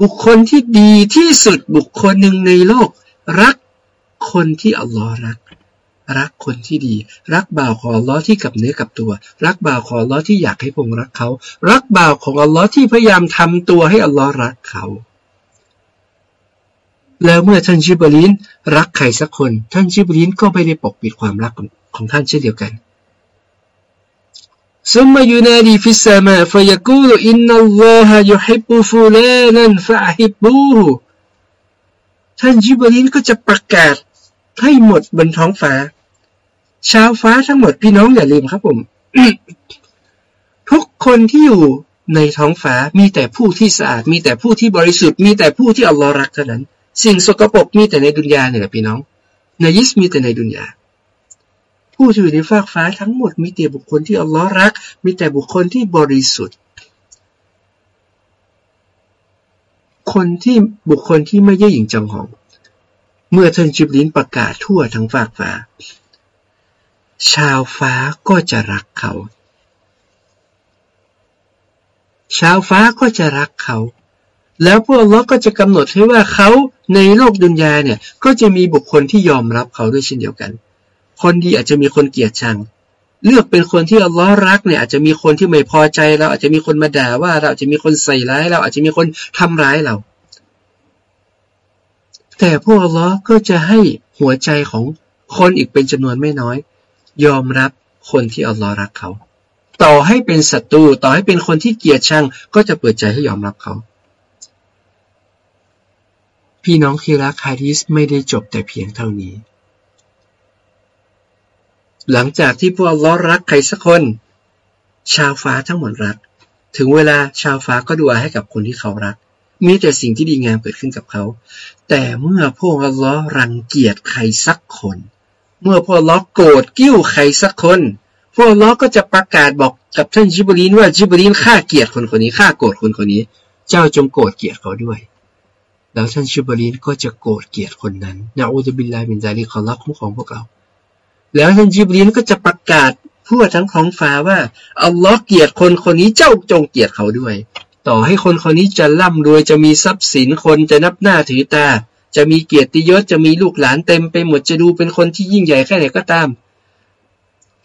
บุคคลที่ดีที่สุดบุคคลหนึ่งในโลก รักคนที่อัลลอฮ์รัก รักคนที่ดี รักบ่าวของอัลลอฮ์ที่กับเนื้อกับตัว รักบ่าวของอัลลอฮ์ที่อยากให้พงรักเขา รักบ่าวของอัลลอฮ์ที่พยายามทำตัวให้อัลลอฮ์รักเขา แล้วเมื่อท่านญิบรีลรักใครสักคน ท่านญิบรีลก็ไม่ได้ปกปิดความรักของท่านเช่นเดียวกันซุมมายูนาดีฟิสซามาฟยกูลอินนัลลอฮะยุฮิบุฟูลานันฟะฮิบูท่านจิบลินก็จะประกาศให้หมดบนท้องฟ้า ชาวฟ้าทั้งหมดพี่น้องอย่าลืมครับผม ทุกคนที่อยู่ในท้องฟ้ามีแต่ผู้ที่สะอาด มีแต่ผู้ที่บริสุทธิ์ มีแต่ผู้ที่อัลลอฮ์รักเท่านั้น สิ่งสกปรกมีแต่ในดุนยาเนี่ยพี่น้องในยิสมีแต่ในดุนยาผู้ที่อยู่ในฟากฟ้าทั้งหมดมีแต่บุคคลที่อัลลอฮ์รัก มีแต่บุคคลที่บริสุทธิ์ คนที่บุคคลที่ไม่เย่อหยิ่งจองหอง เมื่อท่านจิบลินประกาศทั่วทั้งฟากฟ้า ชาวฟ้าก็จะรักเขา ชาวฟ้าก็จะรักเขา แล้วพวกเราก็จะกำหนดให้ว่าเขาในโลกดุนยาเนี่ย ก็จะมีบุคคลที่ยอมรับเขาด้วยเช่นเดียวกัน คนดีอาจจะมีคนเกลียดชัง เลือกเป็นคนที่อัลลอฮ์รักเนี่ยอาจจะมีคนที่ไม่พอใจเราอาจจะมีคนมาด่าว่า เราอาจจะมีคนใส่ร้าย เราอาจจะมีคนทำร้ายเรา แต่พวกอัลลอฮ์ก็จะให้หัวใจของคนอีกเป็นจำนวนไม่น้อย ยอมรับคนที่อัลลอฮ์รักเขา ต่อให้เป็นศัตรูต่อให้เป็นคนที่เกลียดชังก็จะเปิดใจให้ยอมรับเขา พี่น้องที่รักฮาดิสไม่ได้จบแต่เพียงเท่านี้ หลังจากที่พวกล้อฮ์รักใครสักคน ชาวฟ้าทั้งหมดรัก ถึงเวลาชาวฟ้าก็ดูอาให้กับคนที่เขารักมีแต่สิ่งที่ดีงามเกิดขึ้นกับเขา แต่เมื่อพวกล้อฮ์รังเกียจใครสักคน เมื่อพวกล้อโกรธกิ้วใครสักคน พวกล้อก็จะประกาศบอกกับท่านจิบรีนว่าจิบรีนฆ่าเกียรติคนคนนี้ฆ่าโกรธคนคนนี้ เจ้าจงโกรธเกียรติเขาด้วย แล้วท่านชิบรีนก็จะโกรธเกลียดคนนั้นนะอูซุบิลลามินซาลีขอรับคุ้มของพวกเรา แล้วท่านชิบรีนก็จะประกาศทั่วทั้งท้องฟ้าว่าอัลลอฮ์เกลียดคนคนนี้เจ้าจงเกลียดเขาด้วย ต่อให้คนคนนี้จะร่ำรวยจะมีทรัพย์สินคนจะนับหน้าถือตา จะมีเกียรติยศจะมีลูกหลานเต็มไปหมดจะดูเป็นคนที่ยิ่งใหญ่แค่ไหนก็ตาม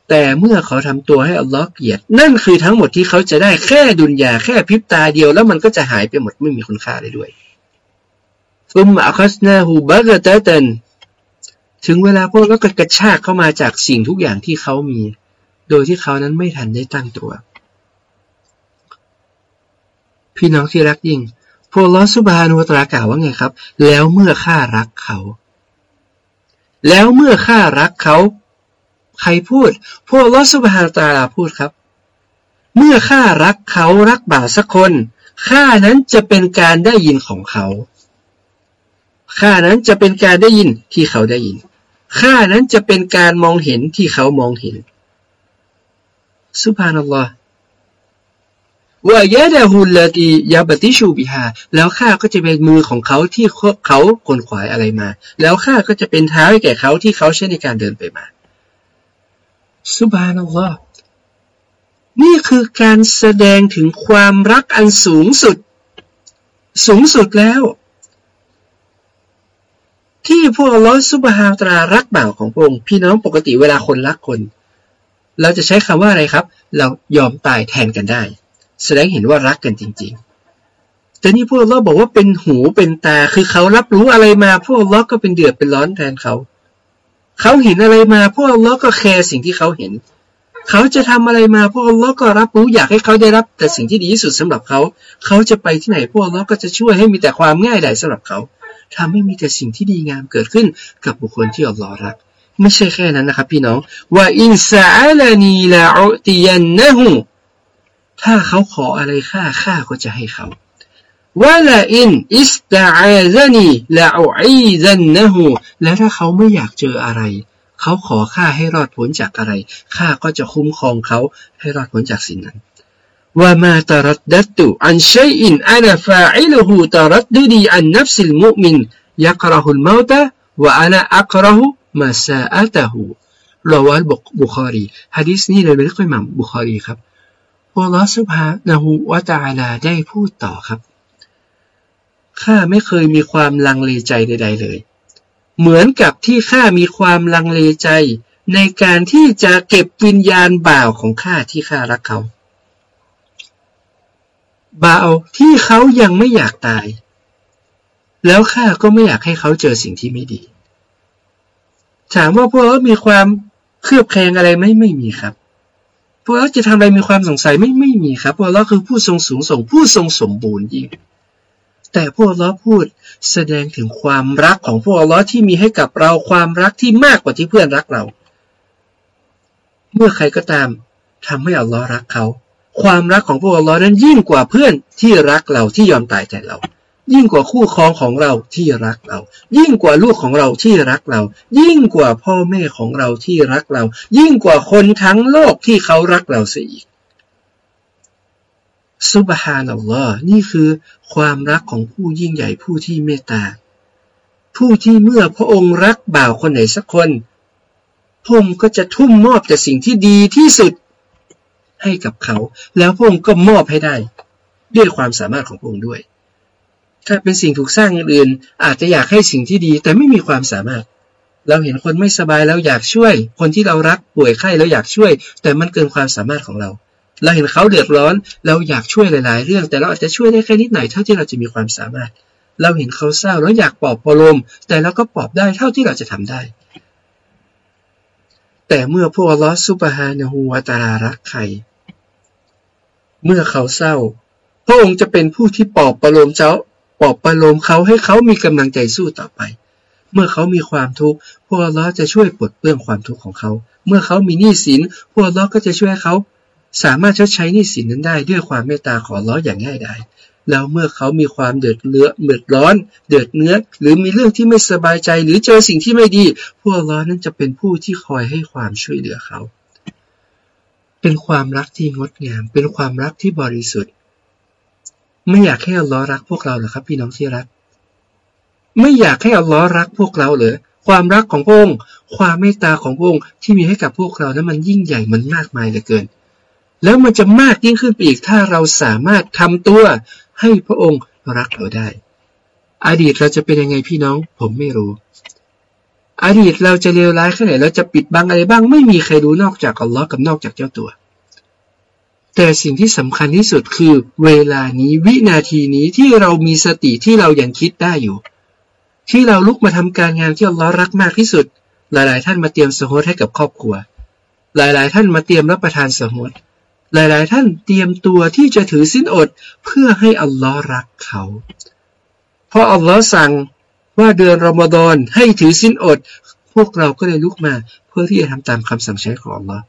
แต่เมื่อเขาทำตัวให้อัลลอฮ์เกลียด นั่นคือทั้งหมดที่เขาจะได้แค่ดุนยาแค่พริบตาเดียว แล้วมันก็จะหายไปหมดไม่มีคุณค่าเลยด้วยฟุมอัคัสนาหูบักตะตันถึงเวลาพวกเราก็กระชากเข้ามาจากสิ่งทุกอย่างที่เขามี โดยที่เขานั้นไม่ทันได้ตั้งตัว พี่น้องที่รักยิ่ง พวกลอสุบานุตรากล่าวว่าไงครับ แล้วเมื่อข้ารักเขา แล้วเมื่อข้ารักเขา ใครพูด พวกลอสุบานุตราพูดครับ เมื่อข้ารักเขารักบ่าวสักคนข้านั้นจะเป็นการได้ยินของเขาข้านั้นจะเป็นการได้ยินที่เขาได้ยินข้านั้นจะเป็นการมองเห็นที่เขามองเห็นสุภานัลลอฮ์ ว่ายะดะฮุลลตียาบติชูบิฮาแล้วข้าก็จะเป็นมือของเขาที่เขาคนขวายอะไรมา แล้วข้าก็จะเป็นเท้าให้แก่เขาที่เขาใช้ในการเดินไปมาสุบานัลลอฮ์นี่คือการแสดงถึงความรักอันสูงสุด สูงสุดแล้ว ที่พวกลอสุบฮาตรารักบ่าวของพระองค์พี่น้องปกติเวลาคนรักคน เราจะใช้คำว่าอะไรครับ เรายอมตายแทนกันได้ แสดงเห็นว่ารักกันจริง ๆ แต่นี่พวกเราบอกว่าเป็นหูเป็นตา คือเขารับรู้อะไรมา พวกเราก็เป็นเดือดเป็นร้อนแทนเขา เขาเห็นอะไรมา พวกเราก็แคร์สิ่งที่เขาเห็น เขาจะทำอะไรมา พวกเราก็รับรู้อยากให้เขาได้รับ แต่สิ่งที่ดีที่สุดสำหรับเขา เขาจะไปที่ไหน พวกเราก็จะช่วยให้มีแต่ความง่ายดายสำหรับเขาทำให้มีแต่สิ่งที่ดีงามเกิดขึ้นกับบุคคลที่อัลลอฮ์รักไม่ใช่แค่นั้นนะครับพี่น้อง وإن سألني لأعطينه ถ้าเขาขออะไรข้าข้าก็จะให้เขาولئن استعاذني لأعيذنه และถ้าเขาไม่อยากเจออะไร เขาขอข้าให้รอดพ้นจากอะไรข้าก็จะคุ้มครองเขาให้รอดพ้นจากสิ่งนั้น وما ترددت عن شيء أنا فاعله ترددي عن نفس المؤمنยักรหุลมาตะว่าอานาอักรหุมาซาอัตหูรอวัลบุคอรีฮะดิษนี้เลยเป็นข้อมัมบุคอรีครับ พระลอสุภานะฮูวะตาลาได้พูดต่อครับ ข้าไม่เคยมีความลังเลใจใด ๆ เลย เหมือนกับที่ข้ามีความลังเลใจ ในการที่จะเก็บวิญญาณบ่าวของข้าที่ข้ารักเขา บ่าวที่เขายังไม่อยากตาย แล้วข้าก็ไม่อยากให้เขาเจอสิ่งที่ไม่ดี ถามว่าพวกเรามีความเครือบแคลงอะไรไหมไม่มีครับ พวกเราจะทำอะไรมีความสงสัยไม่ไม่มีครับพวกเราคือผู้ทรงสูงส่งผู้ทรงสมบูรณ์ยิ่ง แต่พวกเราพูดแสดงถึงความรักของพวกเราที่มีให้กับเราความรักที่มากกว่าที่เพื่อนรักเรา เมื่อใครก็ตามทำให้อัลลอฮ์รักเขา ความรักของพวกเรานั้นยิ่งกว่าเพื่อนที่รักเราที่ยอมตายแทนเรา ยิ่งกว่าคู่ครองของเราที่รักเรา ยิ่งกว่าลูกของเราที่รักเรา ยิ่งกว่าพ่อแม่ของเราที่รักเรา ยิ่งกว่าคนทั้งโลกที่เขารักเราเสียอีกซุบฮานัลลอฮ์นี่คือความรักของผู้ยิ่งใหญ่ผู้ที่เมตตา ผู้ที่เมื่อพระองค์รักบ่าวคนไหนสักคนพระองค์ก็จะทุ่มมอบแต่สิ่งที่ดีที่สุดให้กับเขา แล้วพระองค์ก็มอบให้ได้ ด้วยความสามารถของพระองค์ด้วย ถ้าเป็นสิ่งถูกสร้างอื่น อาจจะอยากให้สิ่งที่ดี แต่ไม่มีความสามารถ เราเห็นคนไม่สบายแล้วอยากช่วย คนที่เรารักป่วยไข้แล้วอยากช่วย แต่มันเกินความสามารถของเรา เราเห็นเขาเดือดร้อน เราอยากช่วยหลาย ๆ เรื่อง แต่เราอาจจะช่วยได้แค่นิดหน่อยเท่าที่เราจะมีความสามารถ เราเห็นเขาเศร้าแล้วอยากปลอบประโลม แต่เราก็ปลอบได้เท่าที่เราจะทำได้ แต่เมื่อพวกลอสุบฮานะฮูวาตารารักใครเมื่อเขาเศร้า พระองค์จะเป็นผู้ที่ปลอบประโลมเจ้า ปลอบประโลมเขาให้เขามีกำลังใจสู้ต่อไป เมื่อเขามีความทุกข์พวกเราจะช่วยปลดเปลื้องความทุกข์ของเขา เมื่อเขามีหนี้สินพวกเราก็จะช่วยเขา สามารถชดใช้หนี้สินนั้นได้ด้วยความเมตตาขอร้ออย่างง่ายดายแล้วเมื่อเขามีความเดือดเลือเดือดร้อน เดือดเนื้อ หรือมีเรื่องที่ไม่สบายใจ หรือเจอสิ่งที่ไม่ดี พวกเรานั้นจะเป็นผู้ที่คอยให้ความช่วยเหลือเขา เป็นความรักที่งดงาม เป็นความรักที่บริสุทธิ์ ไม่อยากให้อัลลอฮ์รักพวกเราหรอครับพี่น้องที่รัก ไม่อยากให้อัลลอฮ์รักพวกเราเลยความรักของพระองค์ความเมตตาของพระองค์ที่มีให้กับพวกเรานั้นมันยิ่งใหญ่มันมากมายเหลือเกิน แล้วมันจะมากยิ่งขึ้นไปอีกถ้าเราสามารถทำตัวให้พระองค์รักเราได้ อดีตเราจะเป็นยังไงพี่น้องผมไม่รู้ อดีตเราจะเลวร้ายแค่ไหนเราจะปิดบังอะไรบ้าง ไม่มีใครรู้นอกจากอัลลอฮ์กับนอกจากเจ้าตัว แต่สิ่งที่สำคัญที่สุดคือ เวลานี้วินาทีนี้ที่เรามีสติที่เรายังคิดได้อยู่ ที่เราลุกมาทำการงานที่อัลลอฮ์รักมากที่สุด หลาย ๆ ท่านมาเตรียมสโฮให้กับครอบครัว หลาย ๆ ท่านมาเตรียมรับประทานสโฮหลาย ๆ ท่านเตรียมตัวที่จะถือสิ้นอดเพื่อให้อัลลอฮ์รักเขา เพราะอัลลอฮ์สั่งว่าเดือนรอมฎอนให้ถือสิ้นอด พวกเราก็เลยลุกมาเพื่อที่จะทำตามคำสั่งใช้ของอัลลอฮ์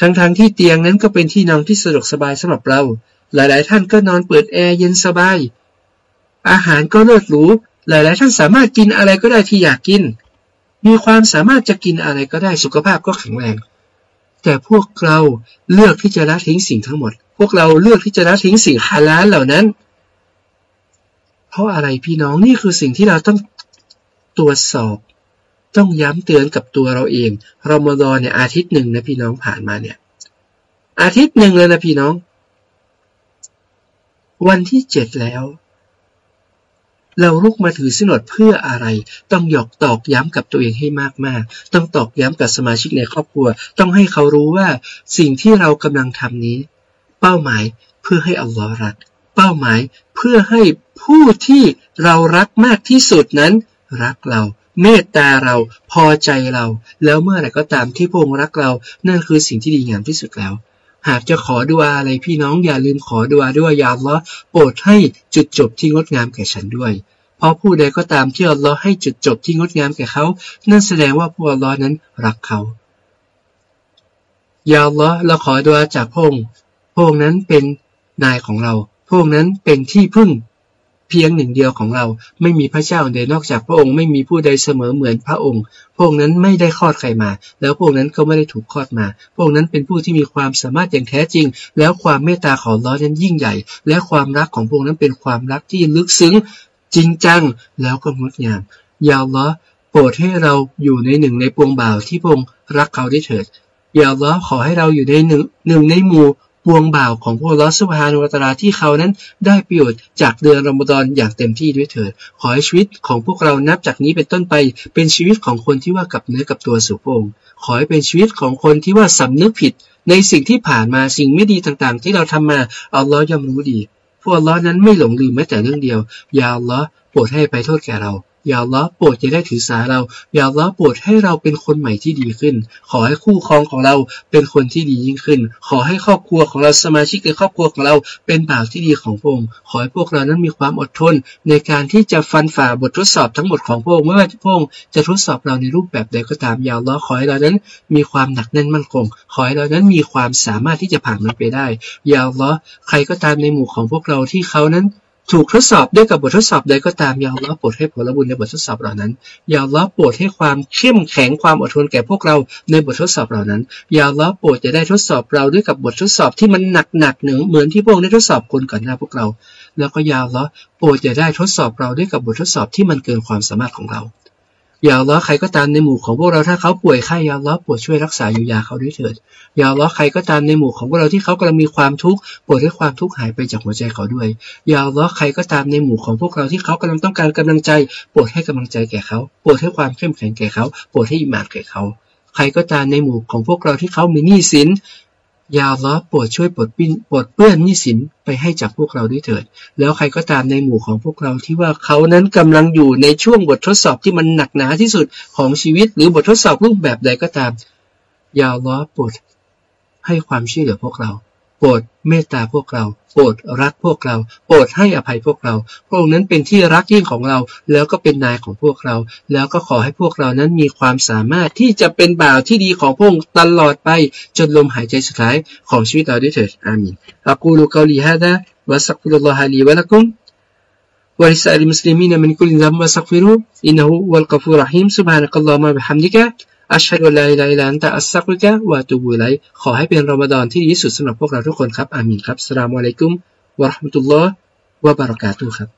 ทั้งๆทที่เตียงนั้นก็เป็นที่นอนที่สะดวกสบายสำหรับเรา หลายๆ ท่านก็นอนเปิดแอร์เย็นสบาย อาหารก็เลิศหรู หลายๆ ท่านสามารถกินอะไรก็ได้ที่อยากกิน มีความสามารถจะกินอะไรก็ได้สุขภาพก็แข็งแรง แต่พวกเราเลือกที่จะละทิ้งสิ่งทั้งหมด พวกเราเลือกที่จะละทิ้งสิ่งฮาลาลเหล่านั้น เพราะอะไรพี่น้องนี่คือสิ่งที่เราต้องตรวจสอบ ต้องย้ำเตือนกับตัวเราเองรอมฎอนเนี่ยอาทิตย์หนึ่งนะพี่น้องผ่านมาเนี่ย อาทิตย์หนึ่งเลยนะพี่น้อง วันที่เจ็ดแล้ว เราลุกมาถือสินอดเพื่ออะไร ต้องหยอกตอกย้ำกับตัวเองให้มากๆ ต้องตอกย้ำกับสมาชิกในครอบครัว ต้องให้เขารู้ว่าสิ่งที่เรากำลังทำนี้ เป้าหมายเพื่อให้อัลลอฮ์รัก เป้าหมายเพื่อให้ผู้ที่เรารักมากที่สุดนั้นรักเรา เมตตาเราพอใจเรา แล้วเมื่อไหร่ก็ตามที่พระองค์รักเรา นั่นคือสิ่งที่ดีงามที่สุดแล้ว หากจะขอดูอาอะไรพี่น้องอย่าลืมขอดูอาด้วยยาล้อโปรดให้จุดจบที่งดงามแก่ฉันด้วย เพราะผู้ใดก็ตามที่อัลลอฮ์ให้จุดจบที่งดงามแก่เขา นั่นแสดงว่าผู้อัลลอฮ์นั้นรักเขายาลลอเราขอดุอาจากพระองค์พระองค์นั้นเป็นนายของเราพระองค์นั้นเป็นที่พึ่ง เพียงหนึ่งเดียวของเรา ไม่มีพระเจ้าใดนอกจากพระองค์ไม่มีผู้ใดเสมอเหมือนพระองค์ พระองค์นั้นไม่ได้คลอดใครมา แล้วพระองค์นั้นก็ไม่ได้ถูกคลอดมา พระองค์นั้นเป็นผู้ที่มีความสามารถอย่างแท้จริง แล้วความเมตตาของลอนั้นยิ่งใหญ่ และความรักของพระองค์นั้นเป็นความรักที่ลึกซึ้ง จริงจัง แล้วก็งดงาม ยาวล้อโปรดให้เราอยู่ในหนึ่งในปวงบ่าวที่พระองค์รักเขาได้เถิดยาวล้อขอให้เราอยู่ในหนึ่งหนึ่งในหมู่ วงบ่าวของพวกลอสุภานุตราที่เขานั้นได้ประโยชน์จากเดือนรอมฎอนอย่างเต็มที่ด้วยเถิด ขอให้ชีวิตของพวกเรานับจากนี้เป็นต้นไป เป็นชีวิตของคนที่ว่ากับเนื้อกับตัวสุพงขอให้เป็นชีวิตของคนที่ว่าสำนึกผิด ในสิ่งที่ผ่านมาสิ่งไม่ดีต่างๆ ที่เราทำมาอัลลอฮ์ย่อมรู้ดีผู้อัลลอฮ์นั้นไม่หลงลืมแม้แต่เรื่องเดียว ยาอัลลอฮ์โปรดให้ไปโทษแก่เรา อย่าล้อโปรดจะได้ถือสาเรา อย่าล้อโปรดให้เราเป็นคนใหม่ที่ดีขึ้น ขอให้คู่ครองของเราเป็นคนที่ดียิ่งขึ้น ขอให้ครอบครัวของเราสมาชิกในครอบครัวของเราเป็นบ่าวที่ดีของพระองค์ขอให้พวกเรานั้นมีความอดทน ในการที่จะฟันฝ่าบททดสอบทั้งหมดของพระองค์ไม่ว่าพระองค์จะทดสอบเราในรูปแบบใดก็ตามอย่าล้อขอให้เรานั้น มีความหนักแน่นมั่นคง ขอให้เรานั้นมีความสามารถที่จะผ่านมันไปได้ อย่าล้อใครก็ตามในหมู่ของพวกเราที่เขานั้น ถูกทดสอบด้วยกับบททดสอบใดก็ตามยาวล้อโปรดให้ผลบุญในบททดสอบเหล่านั้นยาวล้อโปรดให้ความเข้มแข็งความอดทนแก่พวกเราในบททดสอบเหล่านั้นยาวล้อโปรดจะได้ทดสอบเราด้วยกับบททดสอบที่มันหนักหนักหนึ่งเหมือนที่พวกได้ทดสอบคนก่อนหน้าพวกเรา แล้วก็ยาวล้อโปรดจะได้ทดสอบเราด้วยกับบททดสอบที่มันเกินความสามารถของเรา อย่าล้อใครก็ตามในหมู่ของพวกเราถ้าเขาป่วยไข้ยาล้อปวดช่วยรักษาอยู่ยาเขาด้วยเถิดอย่าล้อใครก็ตามในหมู่ของพวกเราที่เขากำลังมีความทุกข์ปวดให้ความทุกข์หายไปจากหัวใจเขาด้วยอย่าล้อใครก็ตามในหมู่ของพวกเราที่เขากำลังต้องการกำลังใจปวดให้กำลังใจแก่เขาปวดให้ความเข้มแข็งแก่เขาปวดให้อิมานแก่เขา ใครก็ตามในหมู่ของพวกเราที่เขามีหนี้สิน ยาล้อโปรดช่วยปลดปิ้นปลดเปื้อนนิสินไปให้จากพวกเราด้วยเถิด แล้วใครก็ตามในหมู่ของพวกเราที่ว่าเขานั้นกำลังอยู่ในช่วงบททดสอบที่มันหนักหนาที่สุดของชีวิต หรือบททดสอบรูปแบบใดก็ตาม ยาล้อโปรดให้ความช่วยเหลือพวกเรา โปรดเมตตาพวกเรา โปรดรักพวกเรา โปรดให้อภัยพวกเรา พระองค์นั้นเป็นที่รักยิ่งของเรา แล้วก็เป็นนายของพวกเรา แล้วก็ขอให้พวกเรานั้นมีความสามารถที่จะเป็นบ่าวที่ดีของพระองค์ตลอดไป จนลมหายใจสุดท้ายของชีวิตเราด้วยเถิด อามีนอักูลูกาลีฮะดะวะสักฟุรุลลอฮะลีวะลักุม ولسائر المسلمين من كل ذنب واستغفروه إنه هو الغفور الرحيم سبحانك اللهم وبحمدك อัชฮะดุลลาอิลลันตะอัสซักุกะวาตูบุไลขอให้เป็นรอมฎอนที่ดีที่สุดสำหรับพวกเราทุกคนครับอามีนครับสลามอะลัยกุมวะราะห์มะตุลลอฮ์วะบารากาตุครับ